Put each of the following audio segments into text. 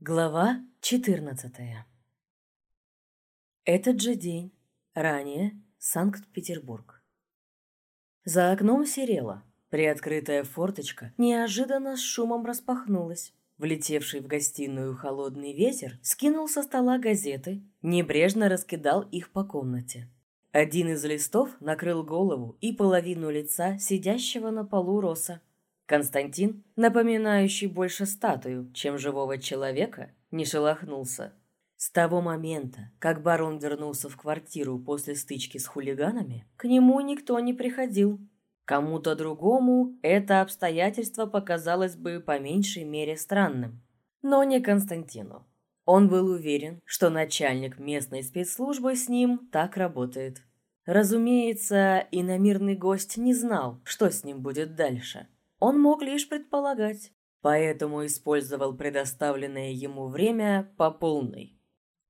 Глава 14 Этот же день, ранее, Санкт-Петербург. За окном серело. Приоткрытая форточка неожиданно с шумом распахнулась. Влетевший в гостиную холодный ветер скинул со стола газеты, небрежно раскидал их по комнате. Один из листов накрыл голову и половину лица сидящего на полу роса. Константин, напоминающий больше статую, чем живого человека, не шелохнулся. С того момента, как барон вернулся в квартиру после стычки с хулиганами, к нему никто не приходил. Кому-то другому это обстоятельство показалось бы по меньшей мере странным. Но не Константину. Он был уверен, что начальник местной спецслужбы с ним так работает. Разумеется, иномирный гость не знал, что с ним будет дальше – он мог лишь предполагать, поэтому использовал предоставленное ему время по полной.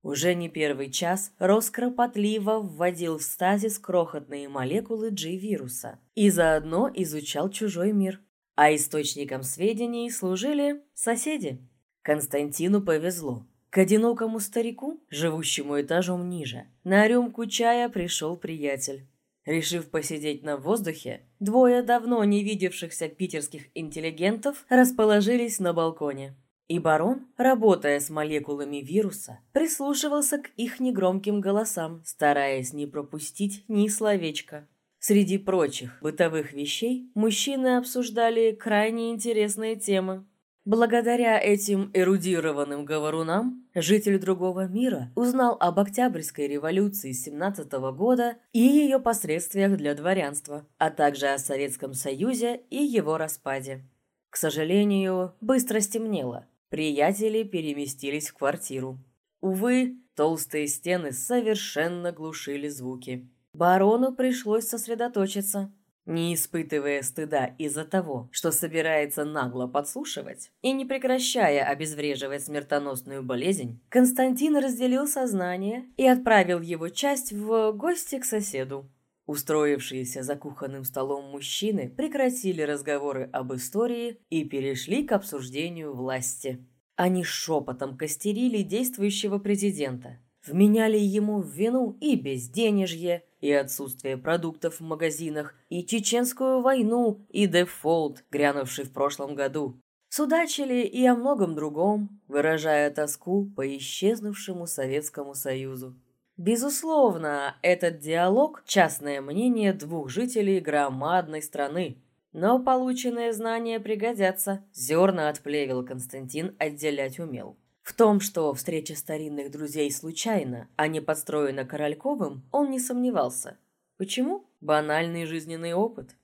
Уже не первый час Рос кропотливо вводил в стазис крохотные молекулы G-вируса и заодно изучал чужой мир. А источником сведений служили соседи. Константину повезло. К одинокому старику, живущему этажом ниже, на рюмку чая пришел приятель. Решив посидеть на воздухе, двое давно не видевшихся питерских интеллигентов расположились на балконе. И барон, работая с молекулами вируса, прислушивался к их негромким голосам, стараясь не пропустить ни словечка. Среди прочих бытовых вещей мужчины обсуждали крайне интересные темы. Благодаря этим эрудированным говорунам житель другого мира узнал об Октябрьской революции 17 года и ее последствиях для дворянства, а также о Советском Союзе и его распаде. К сожалению, быстро стемнело. Приятели переместились в квартиру. Увы, толстые стены совершенно глушили звуки. Барону пришлось сосредоточиться не испытывая стыда из-за того, что собирается нагло подслушивать, и не прекращая обезвреживать смертоносную болезнь, Константин разделил сознание и отправил его часть в гости к соседу. Устроившиеся за кухонным столом мужчины прекратили разговоры об истории и перешли к обсуждению власти. Они шепотом костерили действующего президента, вменяли ему в вину и безденежье, и отсутствие продуктов в магазинах, и чеченскую войну, и дефолт, грянувший в прошлом году. Судачили и о многом другом, выражая тоску по исчезнувшему Советскому Союзу. Безусловно, этот диалог – частное мнение двух жителей громадной страны. Но полученные знания пригодятся. Зерна от плевел Константин отделять умел. В том, что встреча старинных друзей случайна, а не подстроена Корольковым, он не сомневался. Почему? Банальный жизненный опыт.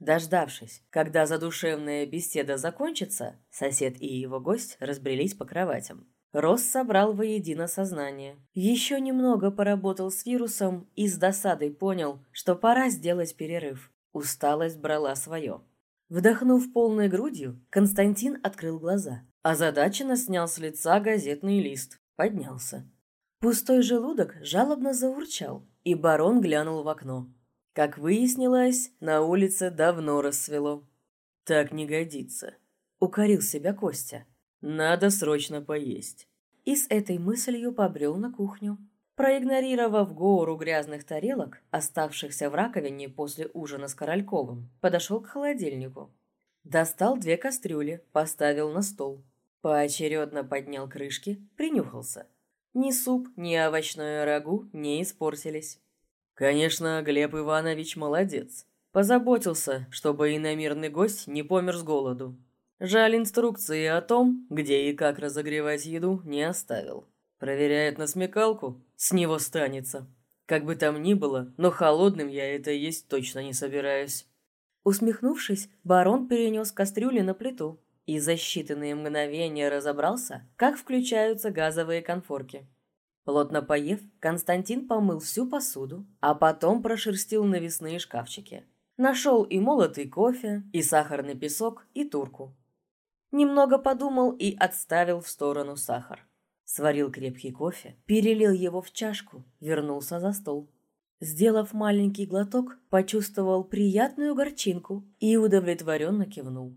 Дождавшись, когда задушевная беседа закончится, сосед и его гость разбрелись по кроватям. Рос собрал воедино сознание. Еще немного поработал с вирусом и с досадой понял, что пора сделать перерыв. Усталость брала свое. Вдохнув полной грудью, Константин открыл глаза. Озадаченно снял с лица газетный лист. Поднялся. Пустой желудок жалобно заурчал, и барон глянул в окно. Как выяснилось, на улице давно рассвело. «Так не годится», — укорил себя Костя. «Надо срочно поесть». И с этой мыслью побрел на кухню. Проигнорировав гору грязных тарелок, оставшихся в раковине после ужина с Корольковым, подошел к холодильнику. Достал две кастрюли, поставил на стол. Поочередно поднял крышки, принюхался. Ни суп, ни овощное рагу не испортились. Конечно, Глеб Иванович молодец. Позаботился, чтобы иномирный гость не помер с голоду. Жаль, инструкции о том, где и как разогревать еду, не оставил. Проверяет на смекалку, с него станется. Как бы там ни было, но холодным я это есть точно не собираюсь. Усмехнувшись, барон перенес кастрюли на плиту, и за считанные мгновения разобрался, как включаются газовые конфорки. Плотно поев, Константин помыл всю посуду, а потом прошерстил навесные шкафчики. Нашел и молотый кофе, и сахарный песок, и турку. Немного подумал и отставил в сторону сахар. Сварил крепкий кофе, перелил его в чашку, вернулся за стол. Сделав маленький глоток, почувствовал приятную горчинку и удовлетворенно кивнул.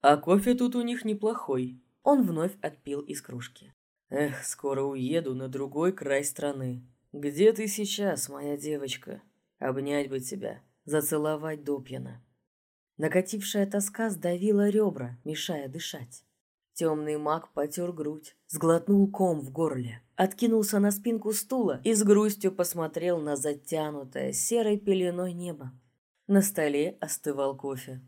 А кофе тут у них неплохой. Он вновь отпил из кружки. Эх, скоро уеду на другой край страны. Где ты сейчас, моя девочка? Обнять бы тебя, зацеловать допьяно. Накатившая тоска сдавила ребра, мешая дышать. Темный маг потер грудь, сглотнул ком в горле, откинулся на спинку стула и с грустью посмотрел на затянутое серой пеленой небо. На столе остывал кофе.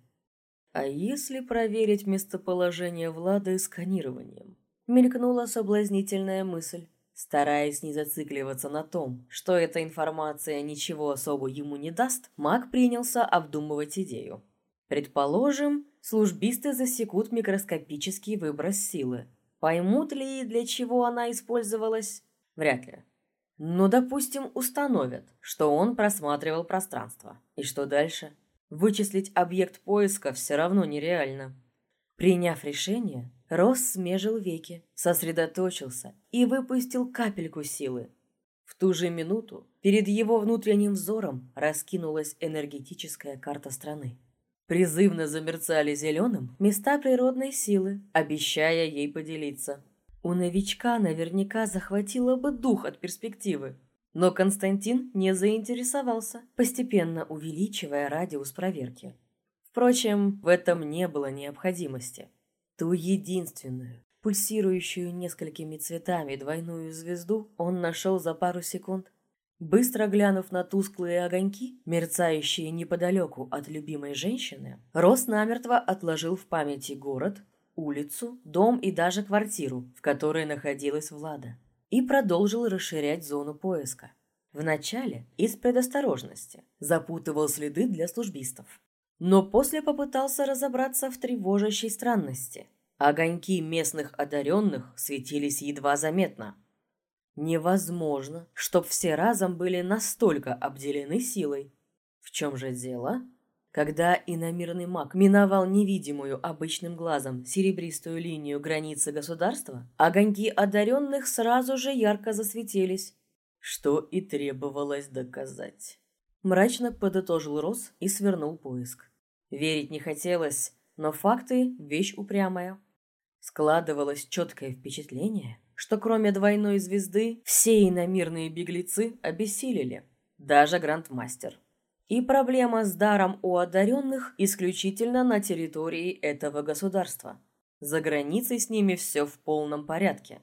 А если проверить местоположение Влада сканированием? Мелькнула соблазнительная мысль. Стараясь не зацикливаться на том, что эта информация ничего особо ему не даст, маг принялся обдумывать идею. Предположим, службисты засекут микроскопический выброс силы. Поймут ли, для чего она использовалась? Вряд ли. Но, допустим, установят, что он просматривал пространство. И что дальше? Вычислить объект поиска все равно нереально. Приняв решение, Росс смежил веки, сосредоточился и выпустил капельку силы. В ту же минуту перед его внутренним взором раскинулась энергетическая карта страны. Призывно замерцали зеленым места природной силы, обещая ей поделиться. У новичка наверняка захватило бы дух от перспективы. Но Константин не заинтересовался, постепенно увеличивая радиус проверки. Впрочем, в этом не было необходимости. Ту единственную, пульсирующую несколькими цветами двойную звезду он нашел за пару секунд. Быстро глянув на тусклые огоньки, мерцающие неподалеку от любимой женщины, Рос намертво отложил в памяти город, улицу, дом и даже квартиру, в которой находилась Влада, и продолжил расширять зону поиска. Вначале из предосторожности запутывал следы для службистов, но после попытался разобраться в тревожащей странности. Огоньки местных одаренных светились едва заметно – Невозможно, чтоб все разом были настолько обделены силой. В чем же дело? Когда иномирный маг миновал невидимую обычным глазом серебристую линию границы государства, огоньки одаренных сразу же ярко засветились, что и требовалось доказать. Мрачно подытожил Рос и свернул поиск. Верить не хотелось, но факты – вещь упрямая. Складывалось четкое впечатление, что кроме двойной звезды все иномирные беглецы обессилели, даже грандмастер. И проблема с даром у одаренных исключительно на территории этого государства. За границей с ними все в полном порядке.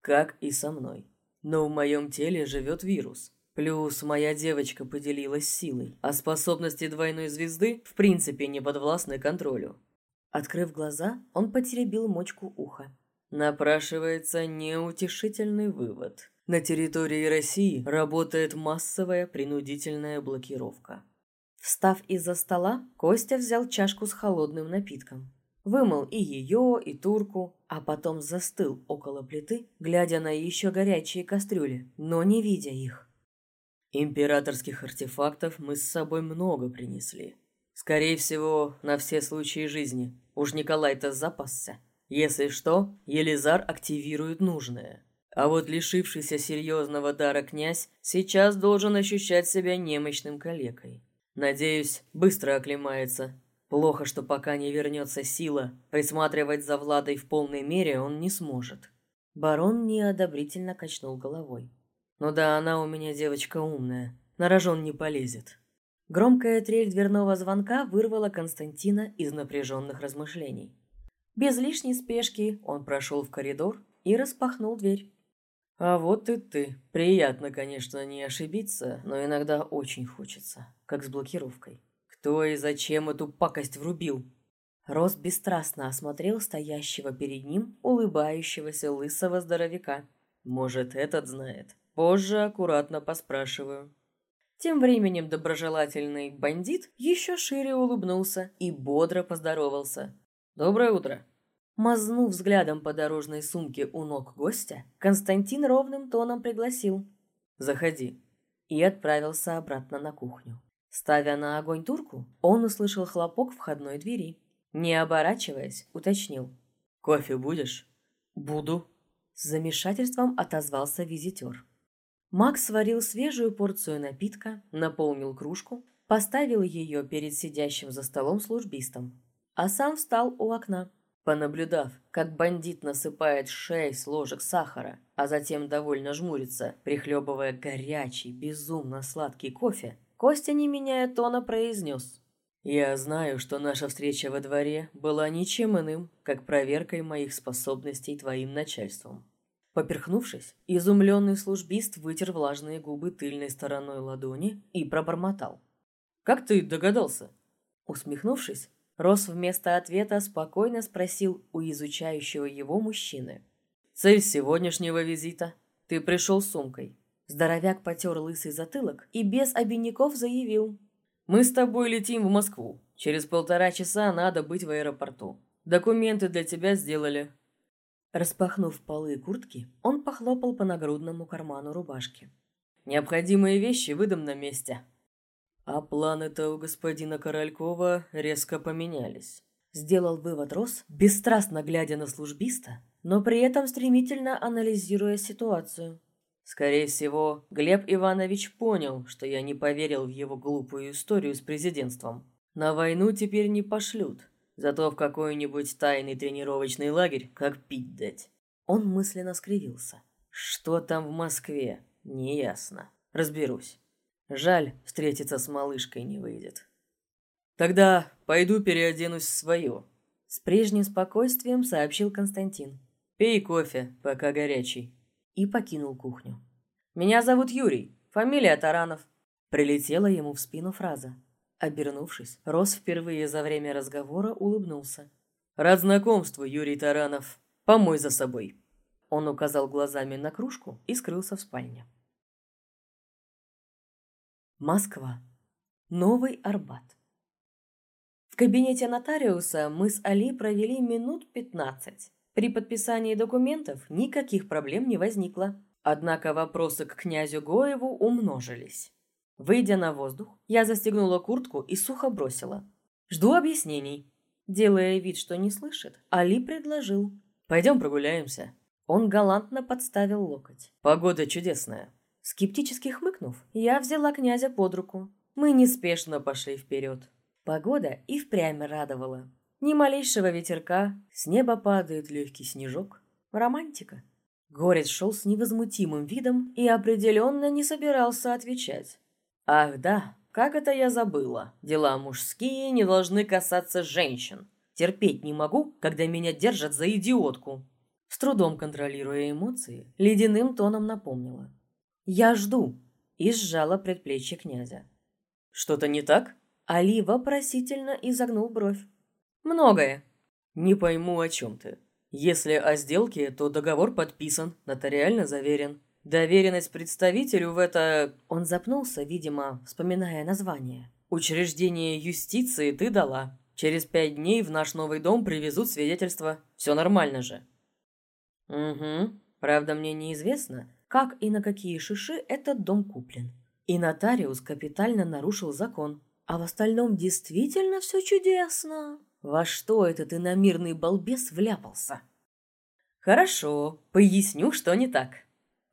Как и со мной. Но в моем теле живет вирус. Плюс моя девочка поделилась силой, а способности двойной звезды в принципе не подвластны контролю. Открыв глаза, он потеребил мочку уха. Напрашивается неутешительный вывод. На территории России работает массовая принудительная блокировка. Встав из-за стола, Костя взял чашку с холодным напитком. Вымыл и ее, и турку, а потом застыл около плиты, глядя на еще горячие кастрюли, но не видя их. Императорских артефактов мы с собой много принесли. Скорее всего, на все случаи жизни. Уж Николай-то запасся. Если что, Елизар активирует нужное. А вот лишившийся серьезного дара князь сейчас должен ощущать себя немощным калекой. Надеюсь, быстро оклемается. Плохо, что пока не вернется сила, присматривать за Владой в полной мере он не сможет. Барон неодобрительно качнул головой. «Ну да, она у меня девочка умная. На рожон не полезет». Громкая трель дверного звонка вырвала Константина из напряженных размышлений. Без лишней спешки он прошел в коридор и распахнул дверь. «А вот и ты. Приятно, конечно, не ошибиться, но иногда очень хочется, как с блокировкой. Кто и зачем эту пакость врубил?» Рос бесстрастно осмотрел стоящего перед ним улыбающегося лысого здоровяка. «Может, этот знает. Позже аккуратно поспрашиваю». Тем временем доброжелательный бандит еще шире улыбнулся и бодро поздоровался. «Доброе утро!» Мазнув взглядом по дорожной сумке у ног гостя, Константин ровным тоном пригласил. «Заходи». И отправился обратно на кухню. Ставя на огонь турку, он услышал хлопок входной двери. Не оборачиваясь, уточнил. «Кофе будешь?» «Буду». С замешательством отозвался визитер. Макс сварил свежую порцию напитка, наполнил кружку, поставил ее перед сидящим за столом службистом а сам встал у окна. Понаблюдав, как бандит насыпает шесть ложек сахара, а затем довольно жмурится, прихлебывая горячий, безумно сладкий кофе, Костя, не меняя тона, произнес. «Я знаю, что наша встреча во дворе была ничем иным, как проверкой моих способностей твоим начальством». Поперхнувшись, изумленный службист вытер влажные губы тыльной стороной ладони и пробормотал. «Как ты догадался?» Усмехнувшись, Рос вместо ответа спокойно спросил у изучающего его мужчины. «Цель сегодняшнего визита? Ты пришел с сумкой. Здоровяк потер лысый затылок и без обиняков заявил. «Мы с тобой летим в Москву. Через полтора часа надо быть в аэропорту. Документы для тебя сделали». Распахнув полы куртки, он похлопал по нагрудному карману рубашки. «Необходимые вещи выдам на месте». А планы-то у господина Королькова резко поменялись. Сделал вывод Рос, бесстрастно глядя на службиста, но при этом стремительно анализируя ситуацию. Скорее всего, Глеб Иванович понял, что я не поверил в его глупую историю с президентством. На войну теперь не пошлют, зато в какой-нибудь тайный тренировочный лагерь как пить дать. Он мысленно скривился. Что там в Москве? Неясно. Разберусь. Жаль, встретиться с малышкой не выйдет. Тогда пойду переоденусь в свое. С прежним спокойствием сообщил Константин. Пей кофе, пока горячий и покинул кухню. «Меня зовут Юрий, фамилия Таранов», — прилетела ему в спину фраза. Обернувшись, Рос впервые за время разговора улыбнулся. «Рад знакомству, Юрий Таранов. Помой за собой». Он указал глазами на кружку и скрылся в спальне. Москва. Новый Арбат. В кабинете нотариуса мы с Али провели минут пятнадцать. При подписании документов никаких проблем не возникло. Однако вопросы к князю Гоеву умножились. Выйдя на воздух, я застегнула куртку и сухо бросила. «Жду объяснений». Делая вид, что не слышит, Али предложил. «Пойдем прогуляемся». Он галантно подставил локоть. «Погода чудесная». Скептически хмыкнув, я взяла князя под руку. Мы неспешно пошли вперед. Погода и впрямь радовала. Ни малейшего ветерка, с неба падает легкий снежок. Романтика. Горец шел с невозмутимым видом и определенно не собирался отвечать. «Ах да, как это я забыла. Дела мужские не должны касаться женщин. Терпеть не могу, когда меня держат за идиотку». С трудом контролируя эмоции, ледяным тоном напомнила. «Я жду», и сжала предплечье князя. «Что-то не так?» Али вопросительно изогнул бровь. Многое. Не пойму, о чем ты. Если о сделке, то договор подписан, нотариально заверен. Доверенность представителю в это... Он запнулся, видимо, вспоминая название. Учреждение юстиции ты дала. Через пять дней в наш новый дом привезут свидетельство. Все нормально же. Угу. Правда, мне неизвестно, как и на какие шиши этот дом куплен. И нотариус капитально нарушил закон. А в остальном действительно все чудесно. Во что этот иномирный балбес вляпался? Хорошо, поясню, что не так.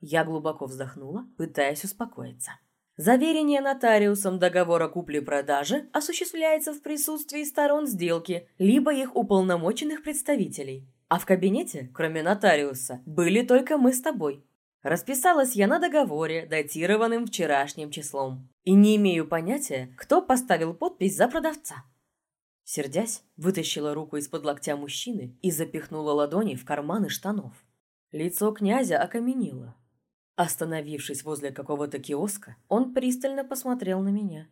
Я глубоко вздохнула, пытаясь успокоиться. Заверение нотариусом договора купли-продажи осуществляется в присутствии сторон сделки, либо их уполномоченных представителей. А в кабинете, кроме нотариуса, были только мы с тобой. Расписалась я на договоре, датированным вчерашним числом. И не имею понятия, кто поставил подпись за продавца. Сердясь, вытащила руку из-под локтя мужчины и запихнула ладони в карманы штанов. Лицо князя окаменело. Остановившись возле какого-то киоска, он пристально посмотрел на меня.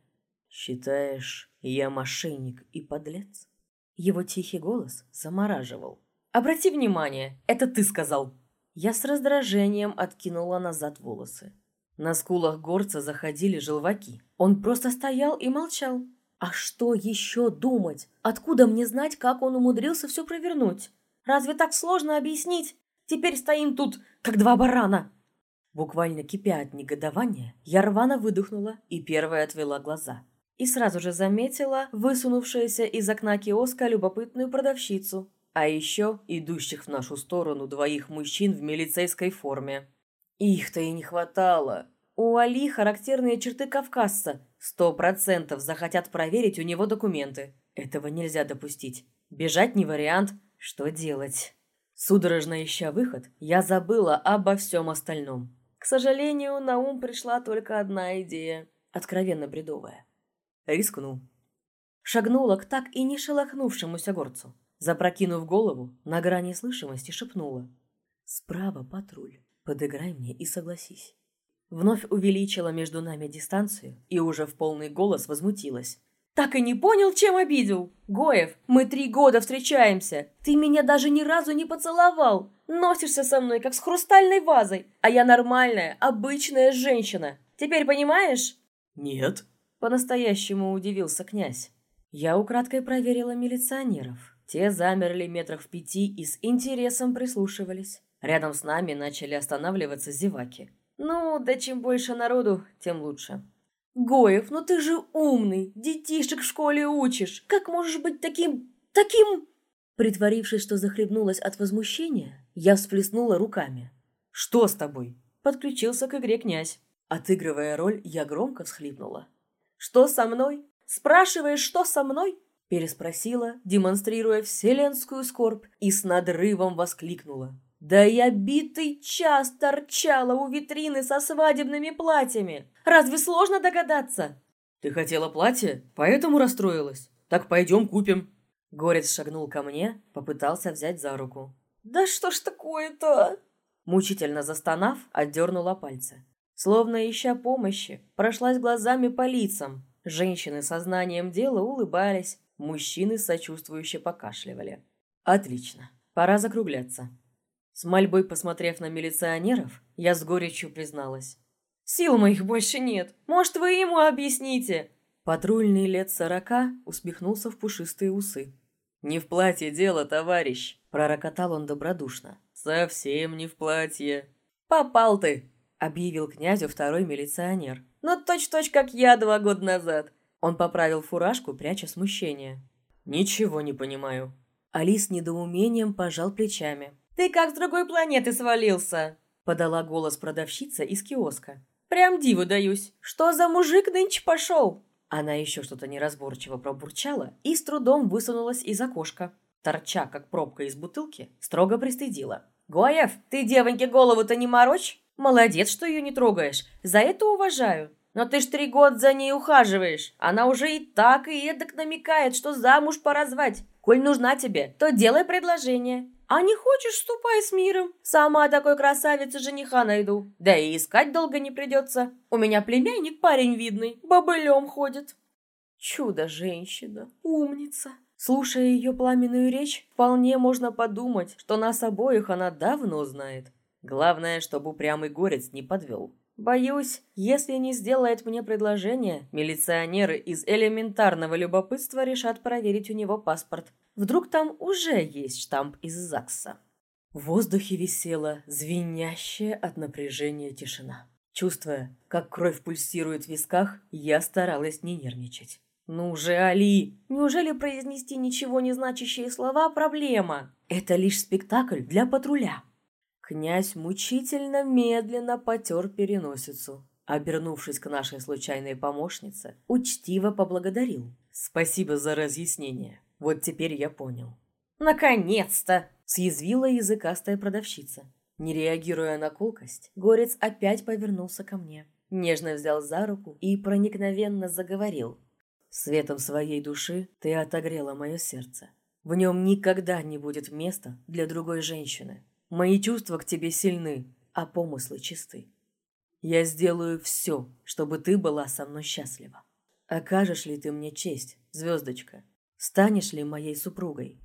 «Считаешь, я мошенник и подлец?» Его тихий голос замораживал. «Обрати внимание, это ты сказал!» Я с раздражением откинула назад волосы. На скулах горца заходили желваки. Он просто стоял и молчал. А что еще думать? Откуда мне знать, как он умудрился все провернуть? Разве так сложно объяснить? Теперь стоим тут, как два барана. Буквально кипя от негодования, я рвано выдохнула и первая отвела глаза. И сразу же заметила высунувшуюся из окна киоска любопытную продавщицу, а еще идущих в нашу сторону двоих мужчин в милицейской форме. Их-то и не хватало. У Али характерные черты кавказца, Сто процентов захотят проверить у него документы. Этого нельзя допустить. Бежать не вариант. Что делать? Судорожно ища выход, я забыла обо всем остальном. К сожалению, на ум пришла только одна идея, откровенно бредовая. Рискну. Шагнула к так и не шелохнувшемуся горцу. Запрокинув голову, на грани слышимости шепнула. «Справа патруль. Подыграй мне и согласись». Вновь увеличила между нами дистанцию и уже в полный голос возмутилась. Так и не понял, чем обидел. Гоев, мы три года встречаемся. Ты меня даже ни разу не поцеловал. Носишься со мной, как с хрустальной вазой. А я нормальная, обычная женщина. Теперь понимаешь? Нет. По-настоящему удивился князь. Я украдкой проверила милиционеров. Те замерли метрах в пяти и с интересом прислушивались. Рядом с нами начали останавливаться зеваки. Ну, да чем больше народу, тем лучше. «Гоев, ну ты же умный, детишек в школе учишь. Как можешь быть таким... таким...» Притворившись, что захлебнулась от возмущения, я всплеснула руками. «Что с тобой?» Подключился к игре князь. Отыгрывая роль, я громко всхлипнула. «Что со мной? Спрашиваешь, что со мной?» Переспросила, демонстрируя вселенскую скорбь, и с надрывом воскликнула. Да я битый час торчала у витрины со свадебными платьями. Разве сложно догадаться? Ты хотела платье, поэтому расстроилась. Так пойдем купим. Горец шагнул ко мне, попытался взять за руку. Да что ж такое-то? Мучительно застонав, отдернула пальцы. Словно ища помощи, прошлась глазами по лицам. Женщины со знанием дела улыбались, мужчины сочувствующе покашливали. Отлично, пора закругляться. С мольбой посмотрев на милиционеров, я с горечью призналась. «Сил моих больше нет. Может, вы ему объясните?» Патрульный лет сорока усмехнулся в пушистые усы. «Не в платье дело, товарищ!» – пророкотал он добродушно. «Совсем не в платье!» «Попал ты!» – объявил князю второй милиционер. «Ну, точь-точь, как я два года назад!» Он поправил фуражку, пряча смущение. «Ничего не понимаю». Алис недоумением пожал плечами. «Ты как с другой планеты свалился!» Подала голос продавщица из киоска. «Прям диву даюсь! Что за мужик нынче пошел?» Она еще что-то неразборчиво пробурчала и с трудом высунулась из окошка. Торча, как пробка из бутылки, строго пристыдила. «Гоев, ты девоньке голову-то не морочь? Молодец, что ее не трогаешь. За это уважаю. Но ты ж три года за ней ухаживаешь. Она уже и так, и эдак намекает, что замуж пора звать. Коль нужна тебе, то делай предложение. А не хочешь, ступай с миром. Сама такой красавицы жениха найду. Да и искать долго не придется. У меня племянник парень видный, бобылем ходит. Чудо-женщина, умница. Слушая ее пламенную речь, вполне можно подумать, что нас обоих она давно знает. Главное, чтобы упрямый горец не подвел. Боюсь, если не сделает мне предложение, милиционеры из элементарного любопытства решат проверить у него паспорт. Вдруг там уже есть штамп из ЗАГСа. В воздухе висела звенящая от напряжения тишина. Чувствуя, как кровь пульсирует в висках, я старалась не нервничать. «Ну же, Али! Неужели произнести ничего не значащие слова – проблема? Это лишь спектакль для патруля!» Князь мучительно медленно потер переносицу. Обернувшись к нашей случайной помощнице, учтиво поблагодарил. «Спасибо за разъяснение. Вот теперь я понял. «Наконец-то!» – съязвила языкастая продавщица. Не реагируя на колкость, Горец опять повернулся ко мне. Нежно взял за руку и проникновенно заговорил. «Светом своей души ты отогрела мое сердце. В нем никогда не будет места для другой женщины. Мои чувства к тебе сильны, а помыслы чисты. Я сделаю все, чтобы ты была со мной счастлива. Окажешь ли ты мне честь, звездочка, Станешь ли моей супругой?»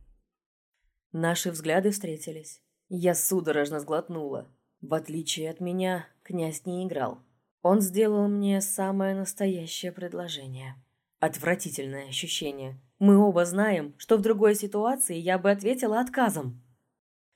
Наши взгляды встретились. Я судорожно сглотнула. В отличие от меня, князь не играл. Он сделал мне самое настоящее предложение. Отвратительное ощущение. Мы оба знаем, что в другой ситуации я бы ответила отказом.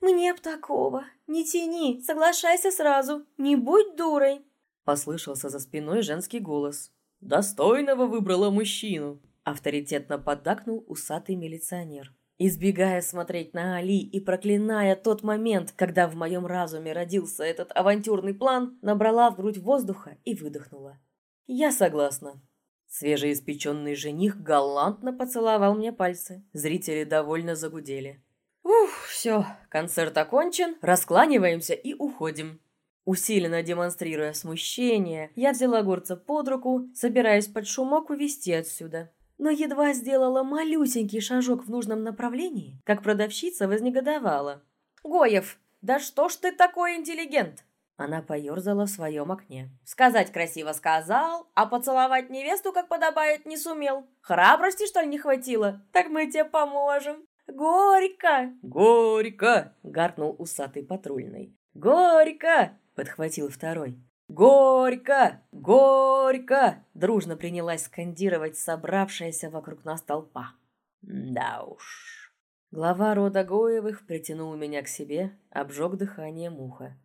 «Мне б такого. Не тяни, соглашайся сразу. Не будь дурой!» Послышался за спиной женский голос. «Достойного выбрала мужчину!» Авторитетно поддакнул усатый милиционер. Избегая смотреть на Али и проклиная тот момент, когда в моем разуме родился этот авантюрный план, набрала в грудь воздуха и выдохнула. «Я согласна». Свежеиспеченный жених галантно поцеловал мне пальцы. Зрители довольно загудели. Ух, все, концерт окончен, раскланиваемся и уходим. Усиленно демонстрируя смущение, я взяла горца под руку, собираясь под шумок увести отсюда. Но едва сделала малюсенький шажок в нужном направлении, как продавщица вознегодовала. «Гоев, да что ж ты такой интеллигент?» Она поерзала в своем окне. «Сказать красиво сказал, а поцеловать невесту, как подобает, не сумел. Храбрости, что ли, не хватило? Так мы тебе поможем. Горько!» «Горько!» — гаркнул усатый патрульный. «Горько!» — подхватил второй. «Горько! Горько!» — дружно принялась скандировать собравшаяся вокруг нас толпа. Да уж. Глава рода Гоевых притянул меня к себе, обжег дыхание муха.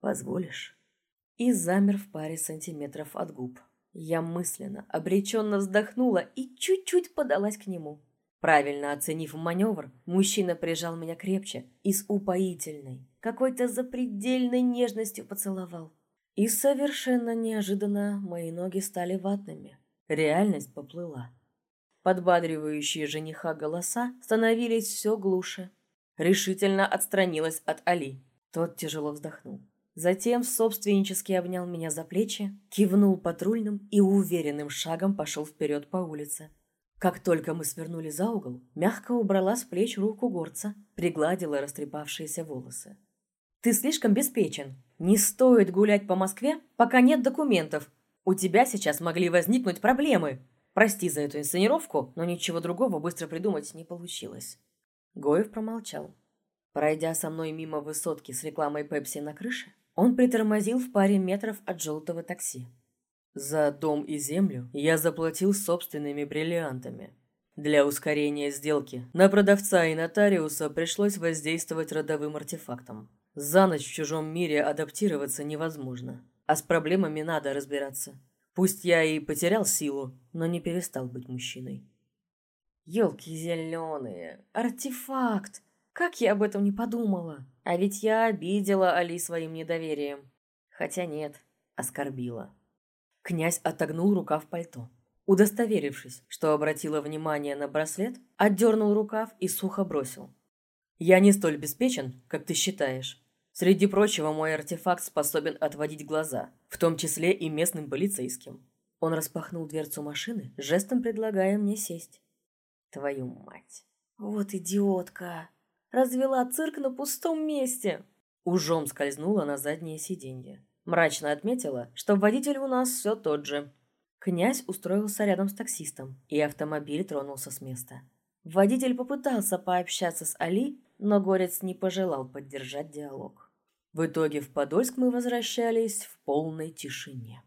«Позволишь?» И замер в паре сантиметров от губ. Я мысленно, обреченно вздохнула и чуть-чуть подалась к нему. Правильно оценив маневр, мужчина прижал меня крепче и с упоительной, какой-то запредельной нежностью поцеловал. И совершенно неожиданно мои ноги стали ватными. Реальность поплыла. Подбадривающие жениха голоса становились все глуше. Решительно отстранилась от Али. Тот тяжело вздохнул. Затем собственнически обнял меня за плечи, кивнул патрульным и уверенным шагом пошел вперед по улице. Как только мы свернули за угол, мягко убрала с плеч руку горца, пригладила растрепавшиеся волосы. «Ты слишком беспечен. Не стоит гулять по Москве, пока нет документов. У тебя сейчас могли возникнуть проблемы. Прости за эту инсценировку, но ничего другого быстро придумать не получилось». Гоев промолчал. Пройдя со мной мимо высотки с рекламой Пепси на крыше, он притормозил в паре метров от желтого такси. За дом и землю я заплатил собственными бриллиантами. Для ускорения сделки на продавца и нотариуса пришлось воздействовать родовым артефактом. За ночь в чужом мире адаптироваться невозможно, а с проблемами надо разбираться. Пусть я и потерял силу, но не перестал быть мужчиной. Елки зеленые, артефакт! Как я об этом не подумала? А ведь я обидела Али своим недоверием. Хотя нет, оскорбила. Князь отогнул рукав пальто. Удостоверившись, что обратила внимание на браслет, отдернул рукав и сухо бросил. «Я не столь беспечен, как ты считаешь. Среди прочего, мой артефакт способен отводить глаза, в том числе и местным полицейским». Он распахнул дверцу машины, жестом предлагая мне сесть. «Твою мать! Вот идиотка!» Развела цирк на пустом месте. Ужом скользнула на заднее сиденье. Мрачно отметила, что водитель у нас все тот же. Князь устроился рядом с таксистом, и автомобиль тронулся с места. Водитель попытался пообщаться с Али, но Горец не пожелал поддержать диалог. В итоге в Подольск мы возвращались в полной тишине.